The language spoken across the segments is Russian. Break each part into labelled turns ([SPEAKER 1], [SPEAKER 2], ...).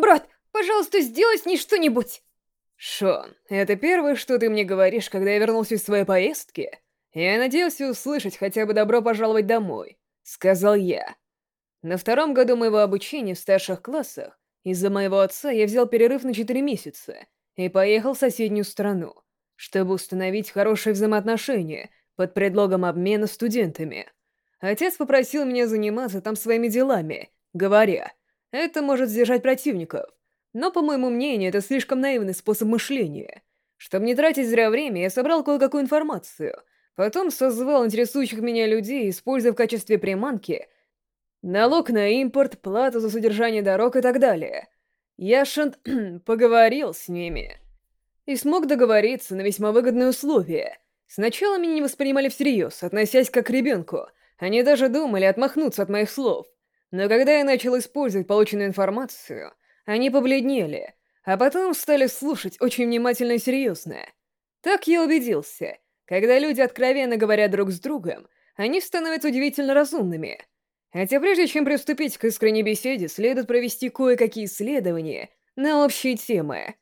[SPEAKER 1] Брат, пожалуйста, сделай с ней что-нибудь!
[SPEAKER 2] Шон, это первое, что ты мне говоришь, когда я вернулся из своей поездки? Я надеялся услышать хотя бы «добро пожаловать домой», — сказал я. На втором году моего обучения в старших классах из-за моего отца я взял перерыв на 4 месяца и поехал в соседнюю страну, чтобы установить хорошие взаимоотношения под предлогом обмена студентами. Отец попросил меня заниматься там своими делами, говоря, это может сдержать противников, но, по моему мнению, это слишком наивный способ мышления. Чтобы не тратить зря время, я собрал кое-какую информацию, потом созвал интересующих меня людей, используя в качестве приманки налог на импорт, плату за содержание дорог и так далее. Я шант... поговорил с ними и смог договориться на весьма выгодные условия. Сначала меня не воспринимали всерьез, относясь как к ребенку. Они даже думали отмахнуться от моих слов. Но когда я начал использовать полученную информацию, они побледнели, а потом стали слушать очень внимательно и серьезно. Так я убедился. Когда люди откровенно говорят друг с другом, они становятся удивительно разумными. Хотя прежде чем приступить к искренней беседе, следует провести кое-какие исследования на общие темы.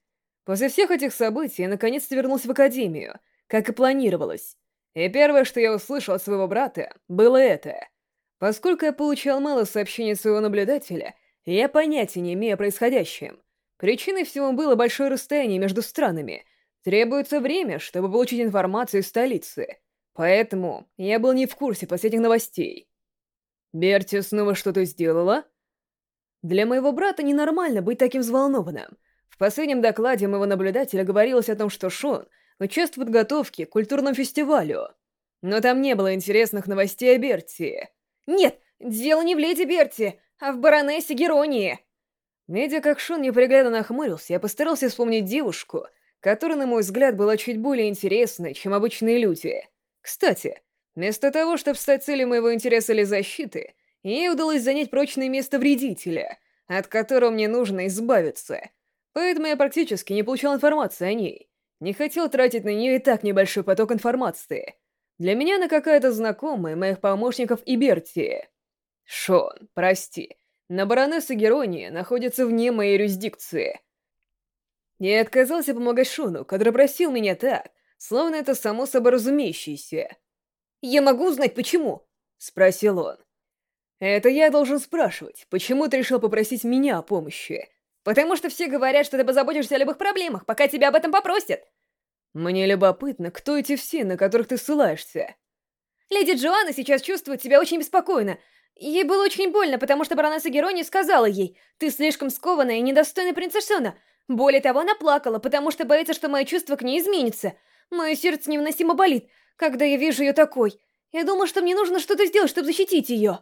[SPEAKER 2] После всех этих событий я наконец-то вернулся в Академию, как и планировалось. И первое, что я услышал от своего брата, было это. Поскольку я получал мало сообщений от своего наблюдателя — я понятия не имею о происходящем. Причиной всего было большое расстояние между странами. Требуется время, чтобы получить информацию из столицы. Поэтому я был не в курсе последних новостей. Берти снова что-то сделала? Для моего брата ненормально быть таким взволнованным. В последнем докладе моего наблюдателя говорилось о том, что Шон участвует в подготовке к культурному фестивалю. Но там не было интересных новостей о Берти.
[SPEAKER 1] «Нет, дело не в леди Берти а в баронессе Геронии!»
[SPEAKER 2] Видя, как Шон неприглядно нахмурился, я постарался вспомнить девушку, которая, на мой взгляд, была чуть более интересной, чем обычные люди. Кстати, вместо того, чтобы стать целью моего интереса или защиты, ей удалось занять прочное место вредителя, от которого мне нужно избавиться. Поэтому я практически не получал информации о ней. Не хотел тратить на нее и так небольшой поток информации. Для меня она какая-то знакомая моих помощников и Берти. «Шон, прости, но баронесса Герония находится вне моей юрисдикции». Я отказался помогать Шону, который просил меня так, словно это само собой разумеющееся.
[SPEAKER 1] «Я могу узнать, почему?»
[SPEAKER 2] — спросил он. «Это я должен спрашивать, почему ты решил попросить меня о помощи?»
[SPEAKER 1] «Потому что все говорят, что ты позаботишься о любых проблемах, пока тебя об этом попросят».
[SPEAKER 2] «Мне любопытно, кто эти все, на которых ты ссылаешься?»
[SPEAKER 1] «Леди Джоанна сейчас чувствует себя очень беспокойно. Ей было очень больно, потому что баронесса Герони сказала ей, «Ты слишком скованная и недостойная принцессона». Более того, она плакала, потому что боится, что мое чувство к ней изменится. Мое сердце невыносимо болит, когда я вижу ее такой. Я думал, что мне нужно что-то сделать, чтобы защитить ее.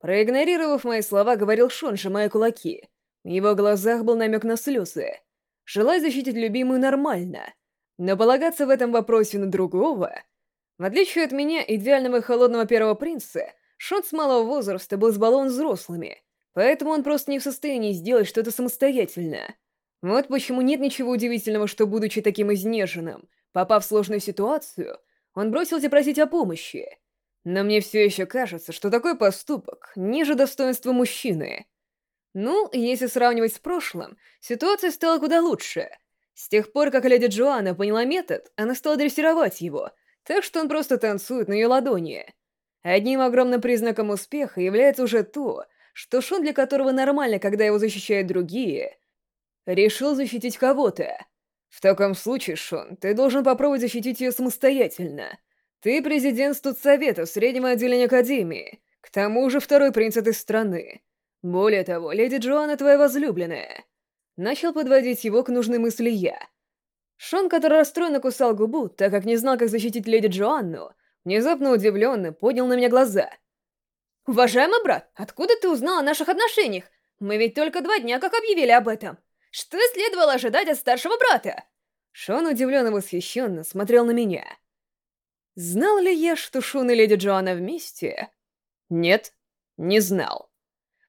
[SPEAKER 2] Проигнорировав мои слова, говорил Шон, сжимая кулаки. В его глазах был намек на слезы. Желать защитить любимую нормально. Но полагаться в этом вопросе на другого... В отличие от меня, идеального и холодного первого принца, Шон с малого возраста был избалован взрослыми, поэтому он просто не в состоянии сделать что-то самостоятельно. Вот почему нет ничего удивительного, что, будучи таким изнеженным, попав в сложную ситуацию, он бросился просить о помощи. Но мне все еще кажется, что такой поступок ниже достоинства мужчины. Ну, если сравнивать с прошлым, ситуация стала куда лучше. С тех пор, как леди Джоанна поняла метод, она стала дрессировать его, так что он просто танцует на ее ладони. Одним огромным признаком успеха является уже то, что Шон, для которого нормально, когда его защищают другие, решил защитить кого-то. В таком случае, Шон, ты должен попробовать защитить ее самостоятельно. Ты президент студсовета среднего отделения Академии, к тому же второй принц этой страны. Более того, леди Джоанна твоя возлюбленная. Начал подводить его к нужной мысли я. Шон, который расстроенно кусал губу, так как не знал, как защитить леди Джоанну, внезапно удивленно поднял на меня глаза.
[SPEAKER 1] «Уважаемый брат, откуда ты узнал о наших отношениях? Мы ведь только два дня как объявили об этом. Что следовало ожидать от старшего брата?»
[SPEAKER 2] Шон удивленно восхищенно смотрел на меня. Знал ли я, что Шон и леди Джоанна вместе? Нет, не знал.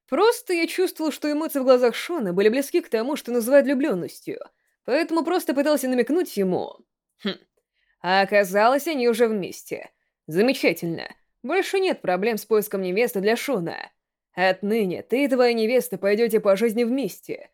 [SPEAKER 2] Просто я чувствовал, что эмоции в глазах Шона были близки к тому, что называют влюбленностью, поэтому просто пытался намекнуть ему. Хм. А оказалось, они уже вместе. Замечательно. Больше нет проблем с поиском невесты для Шона. Отныне ты и твоя невеста пойдете по жизни вместе.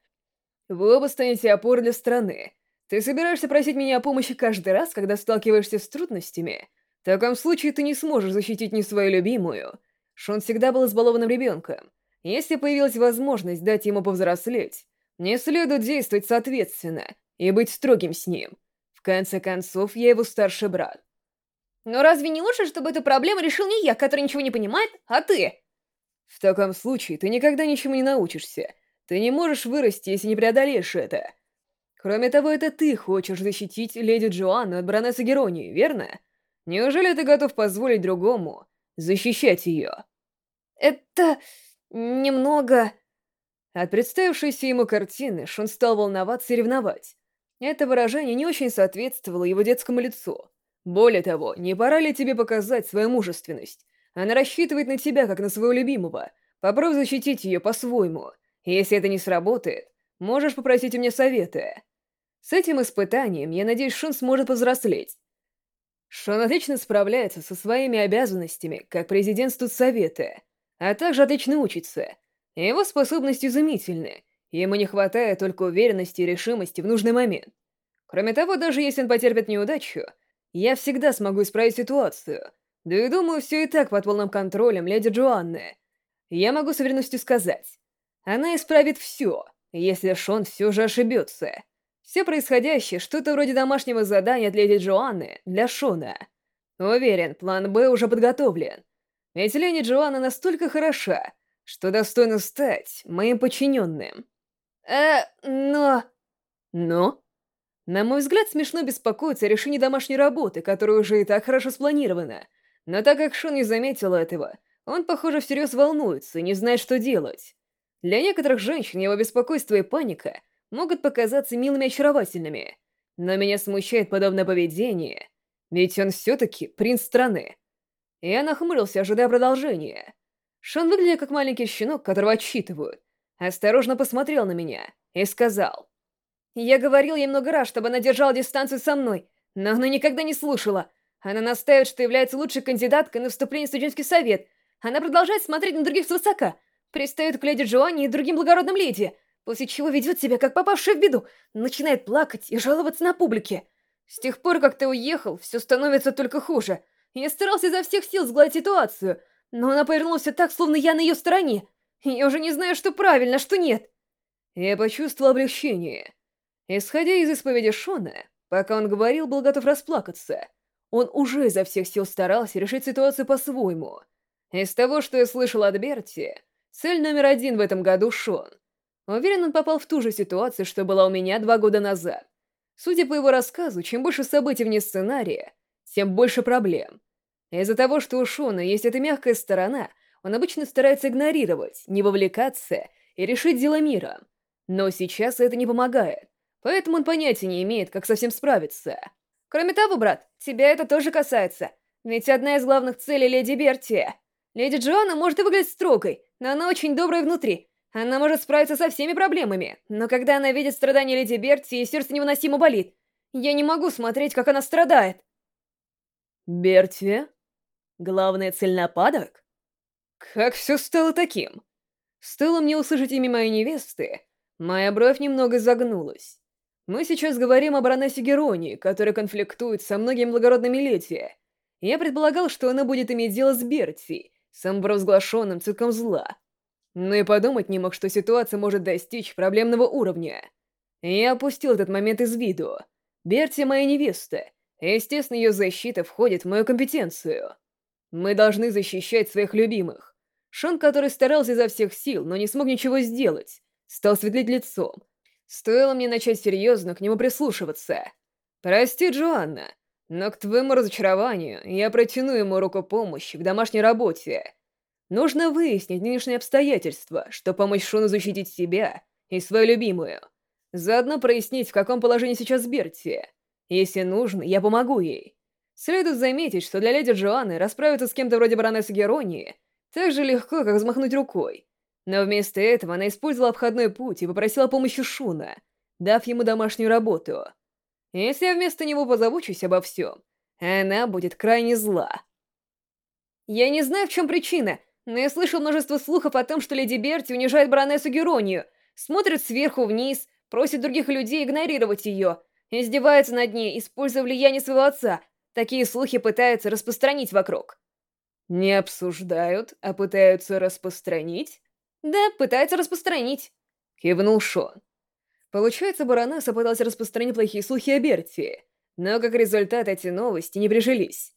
[SPEAKER 2] Вы оба станете опорой для страны. Ты собираешься просить меня о помощи каждый раз, когда сталкиваешься с трудностями? В таком случае ты не сможешь защитить ни свою любимую. Шон всегда был избалованным ребенком. Если появилась возможность дать ему повзрослеть, мне следует действовать соответственно и быть строгим с ним. В конце концов, я его старший брат.
[SPEAKER 1] Но разве не лучше, чтобы эту проблему решил не я, который ничего не понимает, а ты?
[SPEAKER 2] В таком случае ты никогда ничему не научишься. Ты не можешь вырасти, если не преодолеешь это. Кроме того, это ты хочешь защитить леди Джоанну от баронессы Геронии, верно? Неужели ты готов позволить другому защищать ее?
[SPEAKER 1] Это... немного...
[SPEAKER 2] От представившейся ему картины Шон стал волноваться и ревновать. Это выражение не очень соответствовало его детскому лицу. Более того, не пора ли тебе показать свою мужественность? Она рассчитывает на тебя, как на своего любимого. Попробуй защитить ее по-своему. Если это не сработает, можешь попросить у меня совета. С этим испытанием, я надеюсь, Шон сможет повзрослеть. Шон отлично справляется со своими обязанностями, как президент студсовета, а также отлично учится. Его способности изумительны, ему не хватает только уверенности и решимости в нужный момент. Кроме того, даже если он потерпит неудачу, я всегда смогу исправить ситуацию. Да и думаю, все и так под полным контролем леди Джоанны. Я могу с уверенностью сказать, она исправит все, если Шон все же ошибется. Все происходящее что-то вроде домашнего задания от леди Джоанны для Шона. Уверен, план «Б» уже подготовлен. Ведь леди Джоанна настолько хороша, что достойна стать моим подчиненным.
[SPEAKER 1] Э, но...
[SPEAKER 2] Но? На мой взгляд, смешно беспокоиться о решении домашней работы, которая уже и так хорошо спланирована. Но так как Шон не заметил этого, он, похоже, всерьез волнуется и не знает, что делать. Для некоторых женщин его беспокойство и паника могут показаться милыми и очаровательными, но меня смущает подобное поведение, ведь он все-таки принц страны. Я нахмурился, ожидая продолжения. Шон выглядел как маленький щенок, которого отчитывают. Осторожно посмотрел на меня и сказал. «Я говорил ей много раз, чтобы она держала дистанцию со мной, но она никогда не слушала. Она настаивает, что является лучшей кандидаткой на вступление в студенческий совет. Она продолжает смотреть на других свысока, пристает к леди Джоанне и другим благородным леди, после чего ведет себя как попавшая в беду, начинает плакать и жаловаться на публике. С тех пор, как ты уехал, все становится только хуже. Я старался изо всех сил сгладить ситуацию, но она повернулась так, словно я на ее стороне. Я уже не знаю, что правильно, что нет. Я почувствовал облегчение. Исходя из исповеди Шона, пока он говорил, был готов расплакаться. Он уже изо всех сил старался решить ситуацию по-своему. Из того, что я слышал от Берти, цель номер один в этом году — Шон. Уверен, он попал в ту же ситуацию, что была у меня два года назад. Судя по его рассказу, чем больше событий вне сценария, тем больше проблем. Из-за того, что у Шона есть эта мягкая сторона, он обычно старается игнорировать, не вовлекаться и решить дело мира. Но сейчас это не помогает, поэтому он понятия не имеет, как совсем справиться. Кроме того, брат, тебя это тоже касается. Ведь одна из главных целей Леди Берти. Леди Джоанна может и выглядеть строгой, но она очень добрая внутри, она может справиться со всеми проблемами, но когда она видит страдания Леди Берти, ей сердце невыносимо болит. Я не могу смотреть, как она страдает. Берти? Главная цель нападок? Как все стало таким? Стоило мне услышать имя моей невесты, моя бровь немного загнулась. Мы сейчас говорим о баронессе Геронии, которая конфликтует со многими благородными леди. Я предполагал, что она будет иметь дело с Берти, самопровозглашенным цитком зла. Но и подумать не мог, что ситуация может достичь проблемного уровня. Я опустил этот момент из виду. Берти моя невеста. Естественно, ее защита входит в мою компетенцию. Мы должны защищать своих любимых. Шон, который старался изо всех сил, но не смог ничего сделать, стал светлеть лицом. Стоило мне начать серьезно к нему прислушиваться. «Прости, Джоанна, но к твоему разочарованию я протяну ему руку помощи в домашней работе. Нужно выяснить нынешние обстоятельства, чтобы помочь Шону защитить себя и свою любимую. Заодно прояснить, в каком положении сейчас Берти. Если нужно, я помогу ей. Следует заметить, что для леди Джоанны расправиться с кем-то вроде баронессы Геронии так же легко, как взмахнуть рукой. Но вместо этого она использовала обходной путь и попросила помощи Шуна, дав ему домашнюю работу. Если я вместо него позабочусь обо всем, она будет крайне зла. Я не знаю, в чем причина, но я слышал множество слухов о том, что леди Берти унижает баронессу Геронию, смотрит сверху вниз,
[SPEAKER 1] просит других людей игнорировать ее, издевается над ней, используя влияние своего отца. Такие слухи пытаются распространить вокруг.
[SPEAKER 2] Не обсуждают, а пытаются распространить?
[SPEAKER 1] Да, пытаются распространить.
[SPEAKER 2] Кивнул Шон. Получается, баронесса пыталась распространить плохие слухи о Берти, но как результат эти новости не прижились.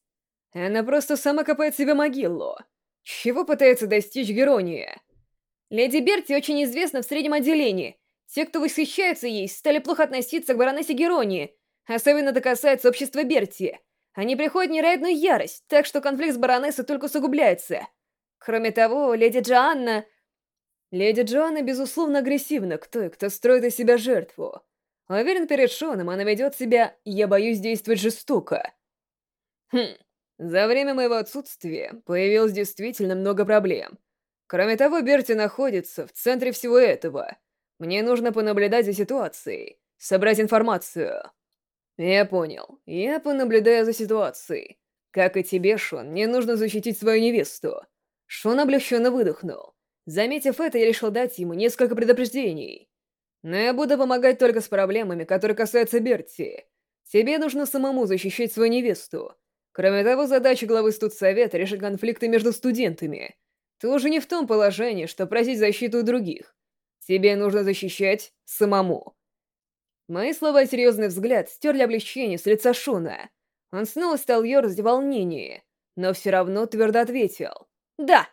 [SPEAKER 2] Она просто сама копает себе могилу. Чего пытается достичь Герония?
[SPEAKER 1] Леди Берти очень известна в среднем отделении. Те, кто восхищаются ей, стали плохо относиться к баронессе Геронии. Особенно это касается общества Берти. Они приходят в ярость, так что конфликт с баронессой только усугубляется. Кроме того, леди Джоанна
[SPEAKER 2] Леди Джоанна, безусловно, агрессивна к той, кто строит из себя жертву. Уверен, перед Шоном она ведет себя «я боюсь действовать жестоко». Хм, за время моего отсутствия появилось действительно много проблем. Кроме того, Берти находится в центре всего этого. Мне нужно понаблюдать за ситуацией, собрать информацию. Я понял. Я понаблюдаю за ситуацией. Как и тебе, Шон, мне нужно защитить свою невесту. Шон облегченно выдохнул. Заметив это, я решил дать ему несколько предупреждений. Но я буду помогать только с проблемами, которые касаются Берти. Тебе нужно самому защищать свою невесту. Кроме того, задача главы студсовета — решить конфликты между студентами. Ты уже не в том положении, что просить защиту у других. Тебе нужно защищать самому. Мои слова и серьезный взгляд стерли облегчение с лица Шуна. Он снова стал ерзать в волнении, но все равно твердо ответил. «Да!»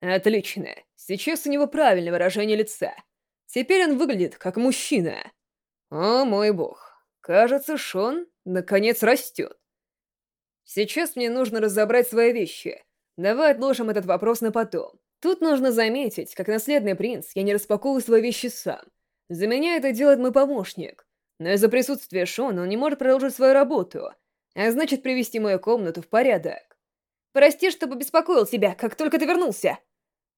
[SPEAKER 2] Отлично. Сейчас у него правильное выражение лица. Теперь он выглядит как мужчина. О, мой бог. Кажется, Шон наконец растет. Сейчас мне нужно разобрать свои вещи. Давай отложим этот вопрос на потом. Тут нужно заметить, как наследный принц, я не распаковываю свои вещи сам. За меня это делает мой помощник. Но из-за присутствия Шона он не может продолжить свою работу, а значит привести мою комнату в порядок.
[SPEAKER 1] Прости, что побеспокоил тебя, как только ты вернулся.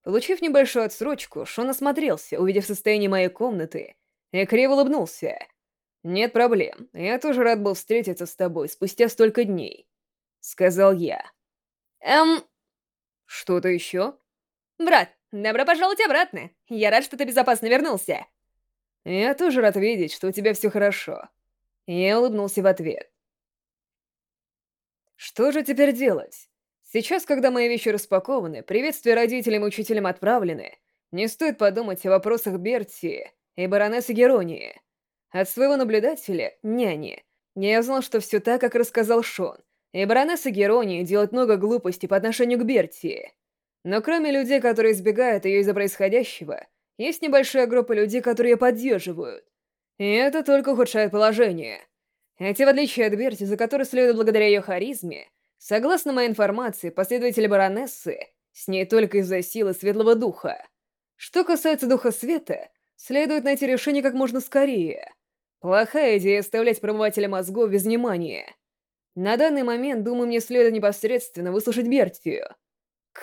[SPEAKER 2] Получив небольшую отсрочку, Шон осмотрелся, увидев состояние моей комнаты, и криво улыбнулся. «Нет проблем, я тоже рад был встретиться с тобой спустя столько дней», — сказал я.
[SPEAKER 1] «Эм...»
[SPEAKER 2] «Что-то еще?»
[SPEAKER 1] «Брат, добро пожаловать обратно. Я рад, что ты безопасно вернулся».
[SPEAKER 2] «Я тоже рад видеть, что у тебя все хорошо». Я улыбнулся в ответ. «Что же теперь делать?» Сейчас, когда мои вещи распакованы, приветствия родителям и учителям отправлены, не стоит подумать о вопросах Берти и баронессы Геронии. От своего наблюдателя, няни, я узнал, что все так, как рассказал Шон, и баронесса Геронии делает много глупостей по отношению к Берти. Но кроме людей, которые избегают ее из-за происходящего, есть небольшая группа людей, которые ее поддерживают. И это только ухудшает положение. Эти, в отличие от Берти, за которой следует благодаря ее харизме, Согласно моей информации, последователи баронессы с ней только из-за силы светлого духа. Что касается духа света, следует найти решение как можно скорее. Плохая идея оставлять промывателя мозгов без внимания. На данный момент, думаю, мне следует непосредственно выслушать Бертию.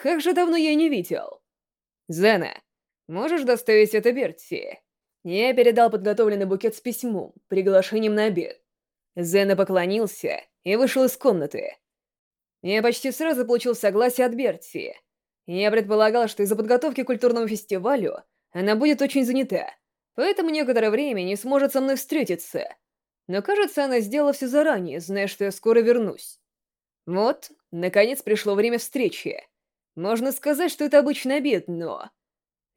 [SPEAKER 2] Как же давно я не видел. Зена, можешь доставить это Бертии? Я передал подготовленный букет с письмом, приглашением на обед. Зена поклонился и вышел из комнаты. Я почти сразу получил согласие от Берти. Я предполагал, что из-за подготовки к культурному фестивалю она будет очень занята, поэтому некоторое время не сможет со мной встретиться. Но кажется, она сделала все заранее, зная, что я скоро вернусь. Вот, наконец пришло время встречи. Можно сказать, что это обычный обед, но...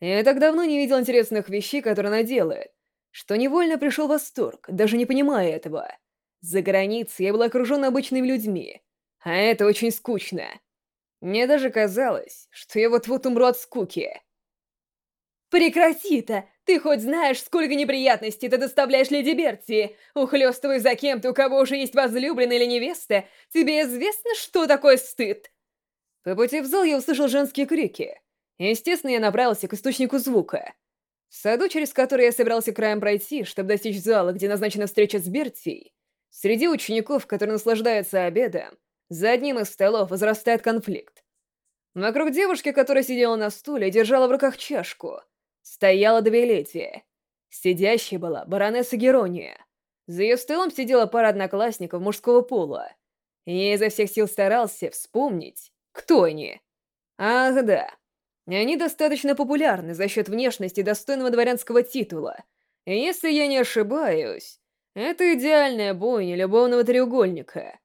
[SPEAKER 2] Я так давно не видел интересных вещей, которые она делает, что невольно пришел восторг, даже не понимая этого. За границей я был окружен обычными людьми, а это очень скучно. Мне даже казалось, что я вот-вот умру от скуки.
[SPEAKER 1] Прекрати-то! Ты хоть знаешь, сколько неприятностей ты доставляешь леди Берти? Ухлёстывай за кем-то, у кого уже есть возлюбленная или невеста, тебе известно, что такое стыд?
[SPEAKER 2] По пути в зал я услышал женские крики. Естественно, я направился к источнику звука. В саду, через который я собирался краем пройти, чтобы достичь зала, где назначена встреча с Бертией, среди учеников, которые наслаждаются обедом, за одним из столов возрастает конфликт. Вокруг девушки, которая сидела на стуле, держала в руках чашку, стояла две леди. Сидящей была баронесса Герония. За ее столом сидела пара одноклассников мужского пола. Я изо всех сил старался вспомнить, кто они. Ах да, они достаточно популярны за счет внешности достойного дворянского титула. И если я не ошибаюсь, это идеальная бойня любовного треугольника.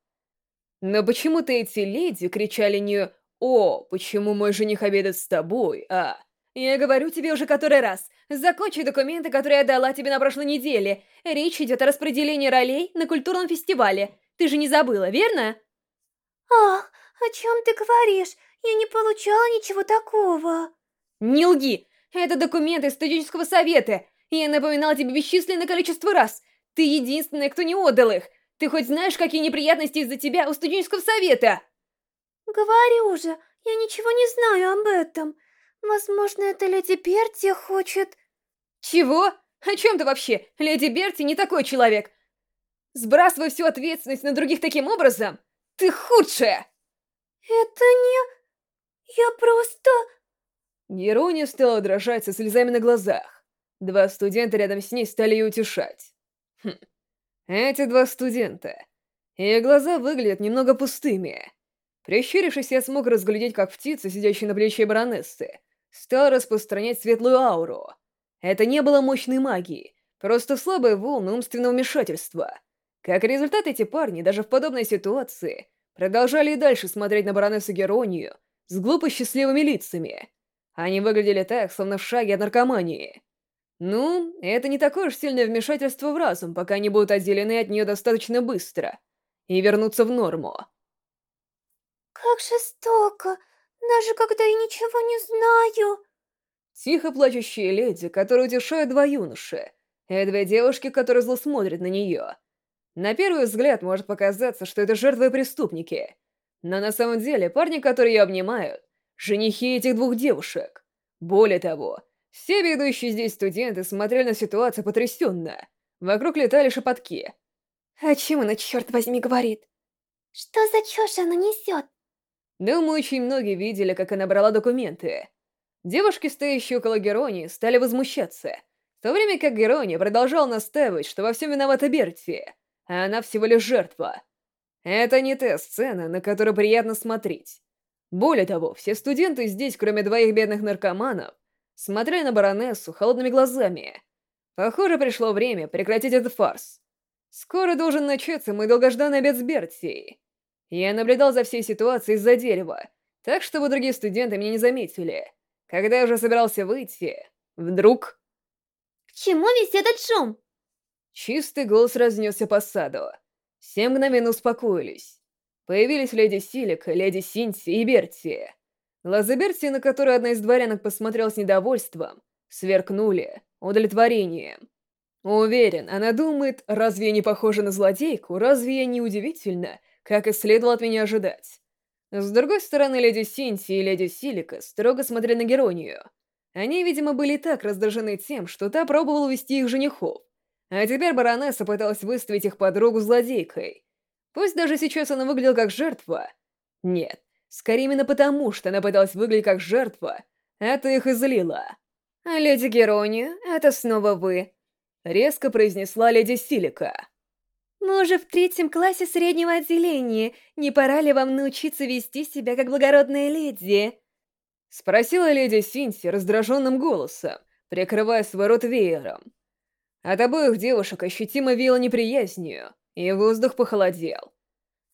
[SPEAKER 2] Но почему-то эти леди кричали не «О, почему мой жених обедает с тобой?», а «Я говорю тебе уже который раз, закончи документы, которые я дала тебе на прошлой неделе. Речь идет о распределении ролей на культурном фестивале. Ты же не забыла, верно?»
[SPEAKER 3] «Ах, о чем ты говоришь? Я не получала ничего такого».
[SPEAKER 1] «Не лги! Это документы студенческого совета. Я напоминал тебе бесчисленное количество раз. Ты единственная, кто не отдал их. Ты хоть знаешь, какие неприятности из-за тебя у студенческого совета?»
[SPEAKER 3] «Говорю же, я ничего не знаю об этом. Возможно, эта леди Берти хочет...»
[SPEAKER 1] «Чего? О чем ты вообще? Леди Берти не такой человек. Сбрасывай всю ответственность на других таким образом. Ты худшая!»
[SPEAKER 3] «Это не... Я просто...»
[SPEAKER 2] Герония стала дрожать со слезами на глазах. Два студента рядом с ней стали ее утешать. Хм. Эти два студента. Их глаза выглядят немного пустыми. Прищурившись, я смог разглядеть, как птица, сидящая на плече баронессы, стала распространять светлую ауру. Это не было мощной магии, просто слабая волна умственного вмешательства. Как результат, эти парни, даже в подобной ситуации, продолжали и дальше смотреть на баронессу Геронию с глупо счастливыми лицами. Они выглядели так, словно в шаге от наркомании. Ну, это не такое уж сильное вмешательство в разум, пока они будут отделены от нее достаточно быстро и вернутся в норму.
[SPEAKER 3] Как жестоко, даже когда я ничего не знаю.
[SPEAKER 2] Тихо плачущие леди, которые утешают два юноши, и две девушки, которые зло смотрят на нее. На первый взгляд может показаться, что это жертвы и преступники, но на самом деле парни, которые ее обнимают, женихи этих двух девушек. Более того, все ведущие здесь студенты смотрели на ситуацию потрясенно. Вокруг летали шепотки.
[SPEAKER 1] «О чем она, черт возьми, говорит?»
[SPEAKER 3] «Что за чушь она несет?»
[SPEAKER 2] Думаю, очень многие видели, как она брала документы. Девушки, стоящие около Геронии, стали возмущаться, в то время как Герония продолжал настаивать, что во всем виновата Берти, а она всего лишь жертва. Это не та сцена, на которую приятно смотреть. Более того, все студенты здесь, кроме двоих бедных наркоманов, смотрели на баронессу холодными глазами. Похоже, пришло время прекратить этот фарс. Скоро должен начаться мой долгожданный обед с Бертией. Я наблюдал за всей ситуацией из-за дерева, так, чтобы другие студенты меня не заметили. Когда я уже собирался выйти, вдруг...
[SPEAKER 3] К чему весь этот шум?
[SPEAKER 2] Чистый голос разнесся по саду. Все мгновенно успокоились. Появились леди Силика, леди Синти и Берти. Глаза Берти, на которые одна из дворянок посмотрела с недовольством, сверкнули удовлетворением. Уверен, она думает, разве я не похожа на злодейку, разве я не удивительно, как и следовало от меня ожидать. С другой стороны, леди Синти и леди Силика строго смотрели на Геронию. Они, видимо, были так раздражены тем, что та пробовала увести их женихов, а теперь баронесса пыталась выставить их подругу злодейкой. Пусть даже сейчас она выглядела как жертва. Нет, скорее именно потому, что она пыталась выглядеть как жертва, это их излило.
[SPEAKER 1] «Леди Герония, это снова вы», —
[SPEAKER 2] резко произнесла леди Силика.
[SPEAKER 1] «Мы уже в третьем классе среднего отделения. Не пора ли вам научиться вести себя как благородная леди?»
[SPEAKER 2] Спросила леди Синси раздраженным голосом, прикрывая свой рот веером. От обоих девушек ощутимо веяло неприязнью, и воздух похолодел.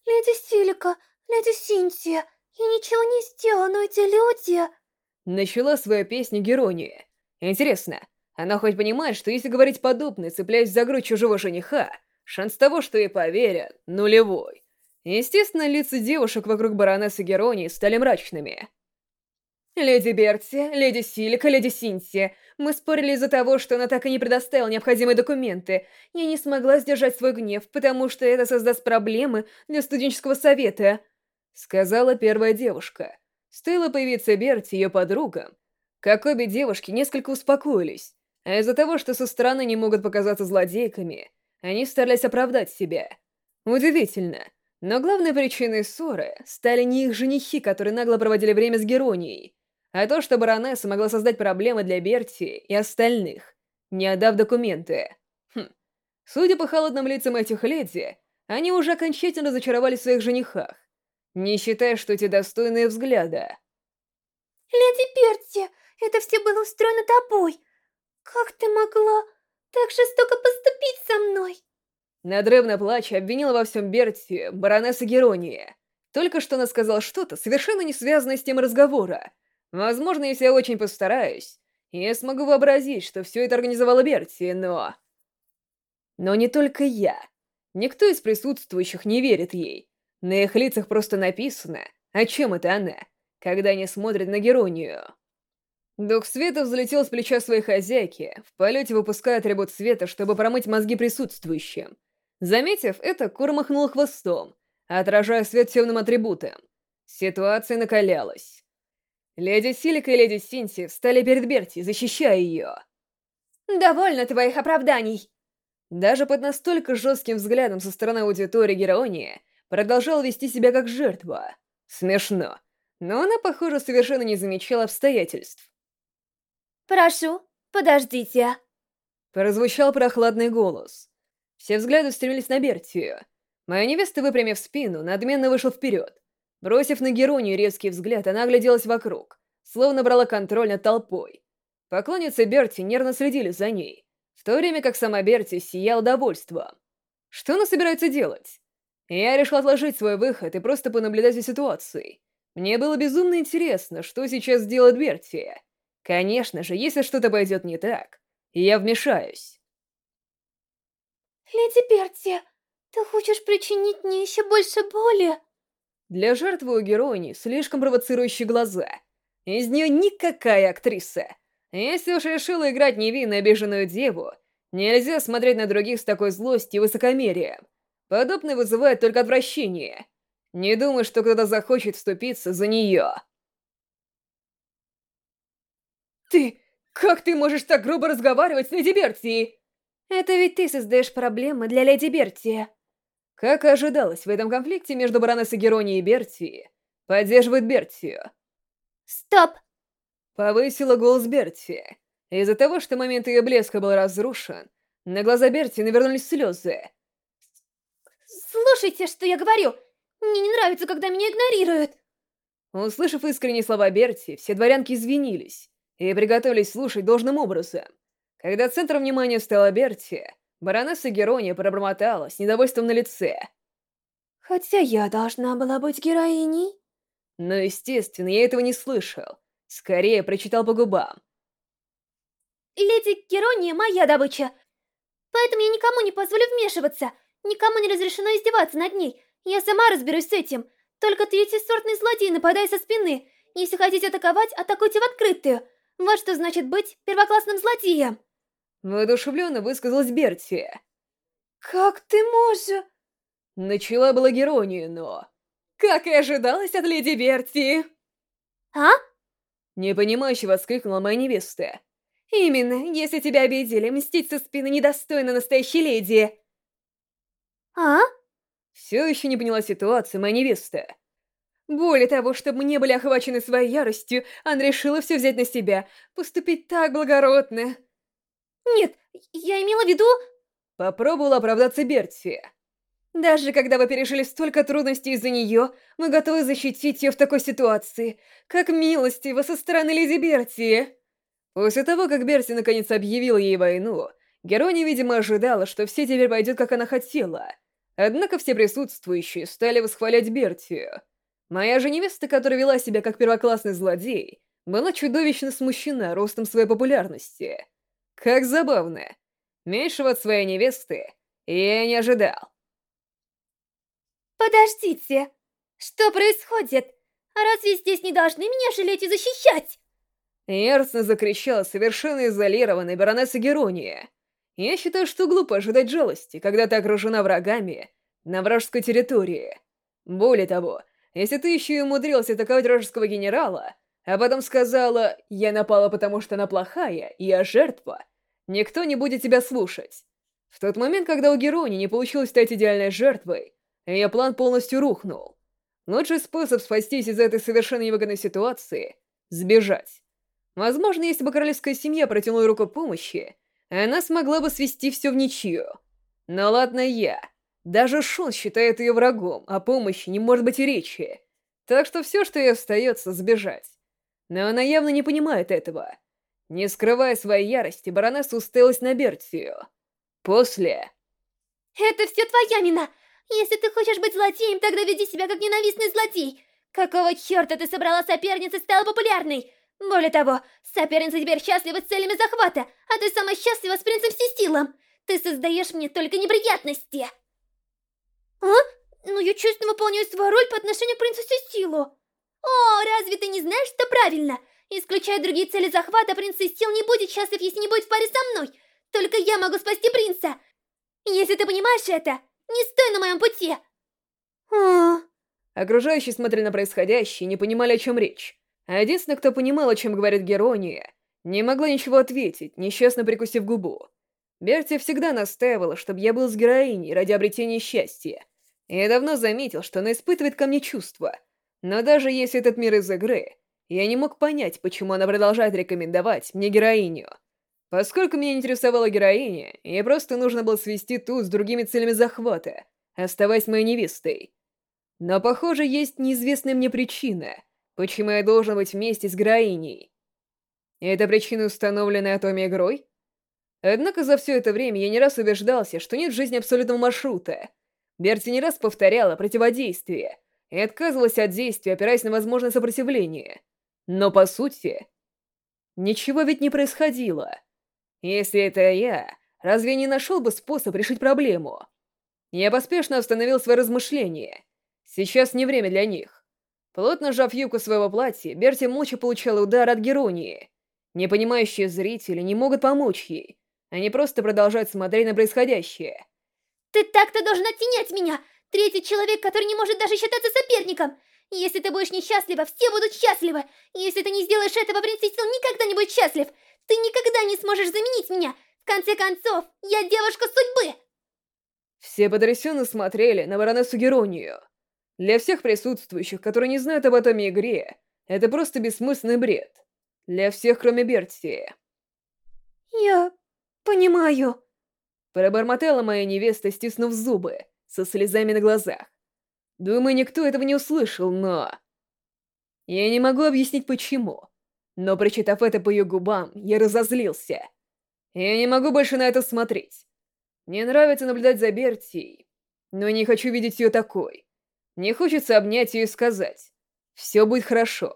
[SPEAKER 3] «Леди Силика, леди Синтия, я ничего не сделала, но эти люди...»
[SPEAKER 2] Начала свою песню Герония. Интересно, она хоть понимает, что если говорить подобное, цепляясь за грудь чужого жениха, шанс того, что ей поверят, нулевой. Естественно, лица девушек вокруг баронессы Геронии стали мрачными.
[SPEAKER 1] «Леди Берти, леди Силика, леди Синтия, мы спорили из-за того, что она так и не предоставила необходимые документы. Я не смогла сдержать свой гнев, потому что это создаст проблемы для студенческого совета», —
[SPEAKER 2] сказала первая девушка. Стоило появиться Берти, ее подругам. Как обе девушки несколько успокоились, а из-за того, что со стороны не могут показаться злодейками, они старались оправдать себя. Удивительно, но главной причиной ссоры стали не их женихи, которые нагло проводили время с Геронией, а то, что баронесса могла создать проблемы для Берти и остальных, не отдав документы. Хм. Судя по холодным лицам этих леди, они уже окончательно разочаровались в своих женихах, не считая, что эти достойные взгляда.
[SPEAKER 3] «Леди Берти, это все было устроено тобой. Как ты могла...» так жестоко поступить со мной?
[SPEAKER 2] Надрывно плача обвинила во всем Берти, баронесса Герония. Только что она сказала что-то, совершенно не связанное с тем разговора. Возможно, если я очень постараюсь, я смогу вообразить, что все это организовала Берти, но... Но не только я. Никто из присутствующих не верит ей. На их лицах просто написано, о чем это она, когда они смотрят на Геронию. Дух света взлетел с плеча своей хозяйки, в полете выпуская атрибут света, чтобы промыть мозги присутствующим. Заметив это, Кур махнул хвостом, отражая свет темным атрибутом. Ситуация накалялась. Леди Силика и леди Синси встали перед Берти, защищая ее.
[SPEAKER 1] «Довольно твоих оправданий!»
[SPEAKER 2] Даже под настолько жестким взглядом со стороны аудитории Герония продолжала вести себя как жертва. Смешно. Но она, похоже, совершенно не замечала обстоятельств.
[SPEAKER 3] «Прошу, подождите!»
[SPEAKER 2] Прозвучал прохладный голос. Все взгляды устремились на Бертию. Моя невеста, выпрямив спину, надменно вышел вперед. Бросив на Геронию резкий взгляд, она огляделась вокруг, словно брала контроль над толпой. Поклонницы Берти нервно следили за ней, в то время как сама Берти сияла довольством. Что она собирается делать? Я решил отложить свой выход и просто понаблюдать за ситуацией. Мне было безумно интересно, что сейчас сделает Берти. Конечно же, если что-то пойдет не так, я вмешаюсь.
[SPEAKER 3] «Леди Берти, ты хочешь причинить мне еще больше боли?»
[SPEAKER 2] Для жертвы у героини слишком провоцирующие глаза. Из нее никакая актриса. Если уж решила играть невинно обиженную деву, нельзя смотреть на других с такой злостью и высокомерием. Подобное вызывает только отвращение. Не думаю, что кто-то захочет вступиться за нее. Ты... Как ты можешь так грубо разговаривать с Леди Берти?
[SPEAKER 1] Это ведь ты создаешь проблемы для Леди Берти.
[SPEAKER 2] Как и ожидалось, в этом конфликте между баронессой Герони и Берти поддерживает Бертию.
[SPEAKER 3] «Стоп!»
[SPEAKER 2] Повысила голос Берти. Из-за того, что момент ее блеска был разрушен, на глаза Берти навернулись слезы.
[SPEAKER 3] «Слушайте, что я говорю! Мне не нравится, когда меня игнорируют!»
[SPEAKER 2] Услышав искренние слова Берти, все дворянки извинились и приготовились слушать должным образом. Когда центром внимания стала Берти, баронесса Герония пробормотала с недовольством на лице.
[SPEAKER 3] «Хотя я должна была быть героиней».
[SPEAKER 2] Но, естественно, я этого не слышал. Скорее, прочитал по губам.
[SPEAKER 3] «Леди Герония моя добыча, поэтому я никому не позволю вмешиваться, никому не разрешено издеваться над ней, я сама разберусь с этим. Только третий сортный злодей нападает со спины. Если хотите атаковать, атакуйте в открытую. Вот что значит быть первоклассным злодеем».
[SPEAKER 2] Воодушевленно высказалась Берти.
[SPEAKER 3] «Как ты можешь...»
[SPEAKER 2] Начала была Герония, но... Как и ожидалось от леди Берти.
[SPEAKER 3] «А?»
[SPEAKER 2] Непонимающе воскликнула моя невеста.
[SPEAKER 1] «Именно, если тебя обидели, мстить со спины недостойно настоящей леди!»
[SPEAKER 3] «А?»
[SPEAKER 2] Все еще не поняла ситуацию моя невеста.
[SPEAKER 1] Более того, чтобы мы не были охвачены своей яростью, она решила все взять на себя, поступить так благородно.
[SPEAKER 3] «Нет, я имела в виду...»
[SPEAKER 2] Попробовала оправдаться Берти.
[SPEAKER 1] Даже когда вы пережили столько трудностей из-за нее, мы готовы защитить ее в такой ситуации. Как милостиво со стороны леди Берти.
[SPEAKER 2] После того, как Берти наконец объявил ей войну, Герони, видимо, ожидала, что все теперь пойдет, как она хотела. Однако все присутствующие стали восхвалять Бертию. Моя же невеста, которая вела себя как первоклассный злодей, была чудовищно смущена ростом своей популярности. Как забавно. Меньшего от своей невесты я не ожидал.
[SPEAKER 3] «Подождите! Что происходит? А разве здесь не должны меня жалеть и защищать?»
[SPEAKER 2] Яростно закричала совершенно изолированная баронесса Герония. Я считаю, что глупо ожидать жалости, когда ты окружена врагами на вражеской территории. Более того, если ты еще и умудрился атаковать вражеского генерала, а потом сказала «я напала, потому что она плохая, и я жертва», никто не будет тебя слушать. В тот момент, когда у Герони не получилось стать идеальной жертвой, ее план полностью рухнул. Лучший способ спастись из этой совершенно невыгодной ситуации — сбежать. Возможно, если бы королевская семья протянула руку помощи, она смогла бы свести все в ничью. Но ладно я. Даже Шун считает ее врагом, о помощи не может быть и речи. Так что все, что ей остается, сбежать. Но она явно не понимает этого. Не скрывая своей ярости, баронесса уставилась на Бертию. После...
[SPEAKER 3] Это все твоя вина! Если ты хочешь быть злодеем, тогда веди себя как ненавистный злодей! Какого черта ты собрала соперниц и стала популярной? Более того, соперницы теперь счастливы с целями захвата, а ты сама счастлива с принцем Сестилом! Ты создаешь мне только неприятности! А? Ну я честно выполняю свою роль по отношению к принцу Сестилу! О, разве ты не знаешь, что правильно? Исключая другие цели захвата, принц Сестил не будет счастлив, если не будет в паре со мной! Только я могу спасти принца! Если ты понимаешь это, не стой на моем пути!
[SPEAKER 2] О... Окружающие смотрели на происходящее и не понимали, о чем речь. А единственный, кто понимал, о чем говорит Герония, не могла ничего ответить, несчастно прикусив губу. Берти всегда настаивала, чтобы я был с героиней ради обретения счастья. Я давно заметил, что она испытывает ко мне чувства. Но даже если этот мир из игры, я не мог понять, почему она продолжает рекомендовать мне героиню. Поскольку меня интересовала героиня, ей просто нужно было свести ту с другими целями захвата, оставаясь моей невестой. Но, похоже, есть неизвестная мне причина, почему я должен быть вместе с героиней. эта причина установлена Атоми игрой? Однако за все это время я не раз убеждался, что нет в жизни абсолютного маршрута. Берти не раз повторяла противодействие и отказывалась от действий, опираясь на возможное сопротивление. Но, по сути, ничего ведь не происходило. Если это я, разве не нашел бы способ решить проблему? Я поспешно остановил свои размышления. Сейчас не время для них. Плотно сжав юбку своего платья, Берти молча получала удар от Геронии. Непонимающие зрители не могут помочь ей. Они просто продолжают смотреть на происходящее.
[SPEAKER 3] «Ты так-то должен оттенять меня! Третий человек, который не может даже считаться соперником! Если ты будешь несчастлива, все будут счастливы! Если ты не сделаешь этого, принц Сил никогда не будет счастлив! Ты никогда не сможешь заменить меня! В конце концов, я девушка судьбы!»
[SPEAKER 2] Все потрясенно смотрели на баронессу Геронию. Для всех присутствующих, которые не знают об этом игре, это просто бессмысленный бред. Для всех, кроме Берти.
[SPEAKER 1] «Я понимаю», —
[SPEAKER 2] пробормотала моя невеста, стиснув зубы, со слезами на глазах. Думаю, никто этого не услышал, но... Я не могу объяснить, почему. Но, прочитав это по ее губам, я разозлился. Я не могу больше на это смотреть. Мне нравится наблюдать за Бертией, но не хочу видеть ее такой. Не хочется обнять ее и сказать «Все будет хорошо».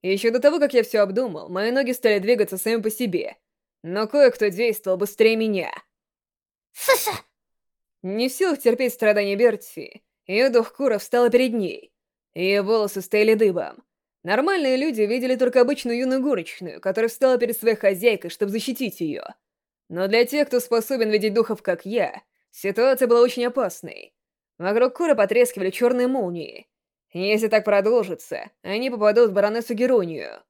[SPEAKER 2] Еще до того, как я все обдумал, мои ноги стали двигаться сами по себе, но кое-кто действовал быстрее меня.
[SPEAKER 3] Саша!
[SPEAKER 2] Не в силах терпеть страдания Берти, ее дух Кура встала перед ней. Ее волосы стояли дыбом. Нормальные люди видели только обычную юную горочную, которая встала перед своей хозяйкой, чтобы защитить ее. Но для тех, кто способен видеть духов, как я, ситуация была очень опасной. Вокруг Кура потрескивали черные молнии. Если так продолжится, они попадут в баронессу Геронию.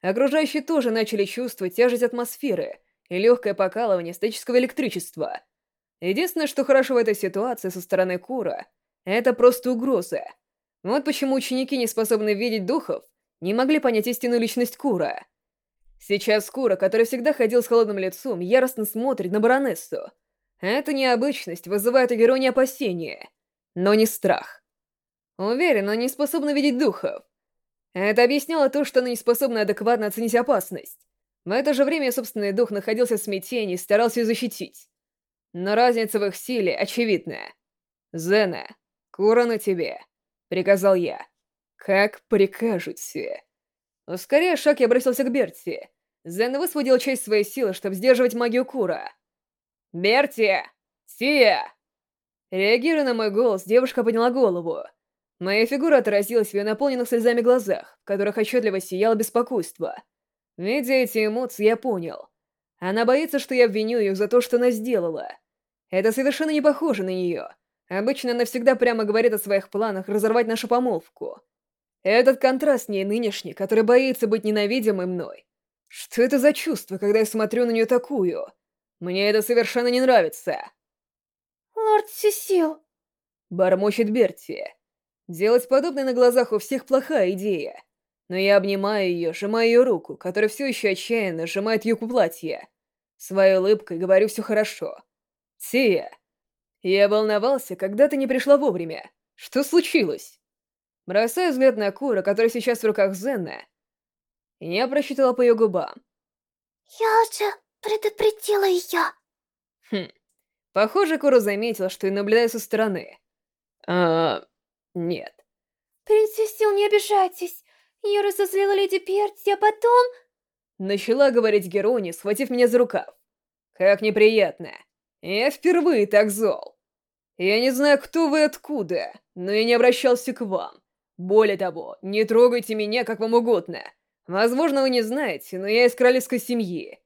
[SPEAKER 2] Окружающие тоже начали чувствовать тяжесть атмосферы и легкое покалывание статического электричества. Единственное, что хорошо в этой ситуации со стороны Кура, это просто угроза. Вот почему ученики, не способные видеть духов, не могли понять истинную личность Кура. Сейчас Кура, который всегда ходил с холодным лицом, яростно смотрит на баронессу. Эта необычность вызывает у героя опасения, но не страх. Уверен, он не способна видеть духов. Это объясняло то, что она не способна адекватно оценить опасность. В это же время собственный дух находился в смятении и старался ее защитить. Но разница в их силе очевидная. «Зена, Кура на тебе», — приказал я. «Как прикажете». Ускоряя шаг, я обратился к Берти. Зен высвободил часть своей силы, чтобы сдерживать магию Кура. «Берти! Тия!» Реагируя на мой голос, девушка подняла голову. Моя фигура отразилась в ее наполненных слезами глазах, в которых отчетливо сияло беспокойство. Видя эти эмоции, я понял. Она боится, что я обвиню ее за то, что она сделала. Это совершенно не похоже на нее. Обычно она всегда прямо говорит о своих планах разорвать нашу помолвку. Этот контраст ней нынешний, который боится быть ненавидимой мной. Что это за чувство, когда я смотрю на нее такую? Мне это совершенно не нравится.
[SPEAKER 3] Лорд Сесил.
[SPEAKER 2] Бормочет Берти. Делать подобное на глазах у всех плохая идея. Но я обнимаю ее, сжимаю ее руку, которая все еще отчаянно сжимает юбку платья. Своей улыбкой говорю все хорошо. Тия, я волновался, когда ты не пришла вовремя. Что случилось? Бросаю взгляд на Кура, который сейчас в руках Зенна, я просчитала по ее губам.
[SPEAKER 3] Я же предупредила ее.
[SPEAKER 2] Хм. Похоже, Куру заметил, что я наблюдаю со стороны. А... нет.
[SPEAKER 3] Принцесс Сил, не обижайтесь. Я разозлила леди Перти, а потом...
[SPEAKER 2] Начала говорить Герони, схватив меня за рукав. Как неприятно. Я впервые так зол. Я не знаю, кто вы откуда, но я не обращался к вам. Более того, не трогайте меня как вам угодно. Возможно, вы не знаете, но я из королевской семьи.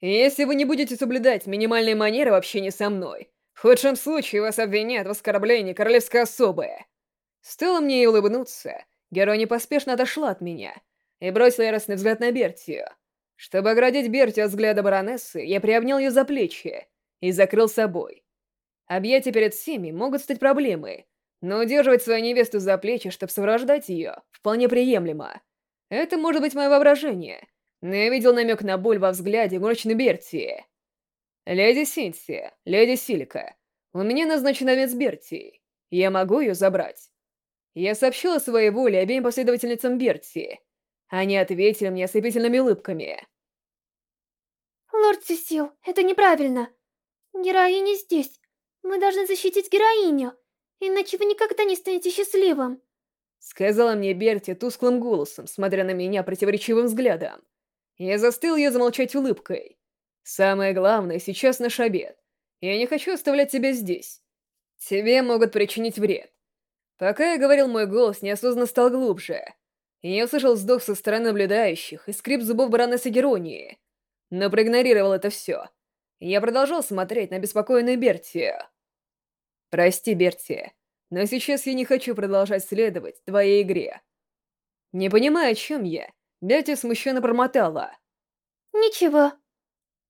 [SPEAKER 2] Если вы не будете соблюдать минимальные манеры в общении со мной, в худшем случае вас обвинят в оскорблении королевской особы. Стоило мне и улыбнуться, Герони поспешно отошла от меня и бросила яростный взгляд на Бертию. Чтобы оградить Бертию от взгляда баронессы, я приобнял ее за плечи и закрыл собой. Объятия перед всеми могут стать проблемой, но удерживать свою невесту за плечи, чтобы сопровождать ее, вполне приемлемо. Это может быть мое воображение, но я видел намек на боль во взгляде горничной Бертии. «Леди Синси, леди Силика, у меня назначен овец Бертии. Я могу ее забрать?» Я сообщила своей воле обеим последовательницам Бертии. Они ответили мне ослепительными улыбками.
[SPEAKER 3] Лорд Сесил, это неправильно. Героиня здесь. Мы должны защитить героиню, иначе вы никогда не станете счастливым.
[SPEAKER 2] Сказала мне Берти тусклым голосом, смотря на меня противоречивым взглядом. Я застыл ее замолчать улыбкой. Самое главное, сейчас наш обед. Я не хочу оставлять тебя здесь. Тебе могут причинить вред. Пока я говорил, мой голос неосознанно стал глубже. Я услышал вздох со стороны наблюдающих и скрип зубов баронессы Геронии. Но проигнорировал это все. Я продолжал смотреть на беспокойную Бертию. «Прости, Бертия, но сейчас я не хочу продолжать следовать твоей игре». Не понимая, о чем я, Бертия смущенно промотала.
[SPEAKER 3] «Ничего».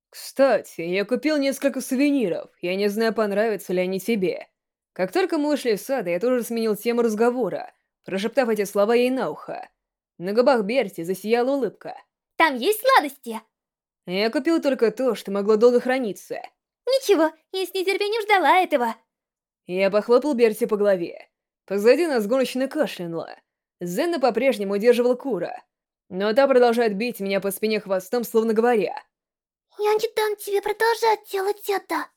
[SPEAKER 2] «Кстати, я купил несколько сувениров, я не знаю, понравятся ли они тебе. Как только мы вышли в сад, я тоже сменил тему разговора, прошептав эти слова ей на ухо. На губах Берти засияла улыбка.
[SPEAKER 3] «Там есть сладости?»
[SPEAKER 2] Я купил только то, что могло долго храниться.
[SPEAKER 3] «Ничего, я с нетерпением ждала этого».
[SPEAKER 2] Я похлопал Берти по голове. Позади нас гоночная кашлянула. Зенна по-прежнему удерживала Кура. Но та продолжает бить меня по спине хвостом, словно говоря.
[SPEAKER 3] «Я не дам тебе продолжать делать это!»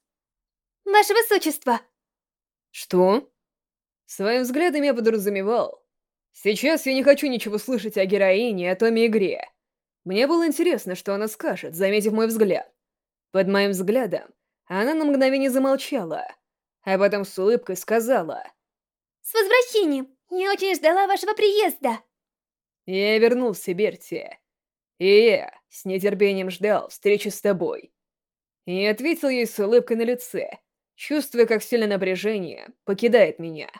[SPEAKER 1] «Ваше Высочество!»
[SPEAKER 2] «Что?» Своим взглядом я подразумевал. Сейчас я не хочу ничего слышать о героине о Томе Игре. Мне было интересно, что она скажет, заметив мой взгляд. Под моим взглядом она на мгновение замолчала, а потом с улыбкой сказала.
[SPEAKER 3] «С возвращением! Я очень ждала вашего приезда!»
[SPEAKER 2] Я вернулся, Берти. И я с нетерпением ждал встречи с тобой. И ответил ей с улыбкой на лице, чувствуя, как сильное напряжение покидает меня.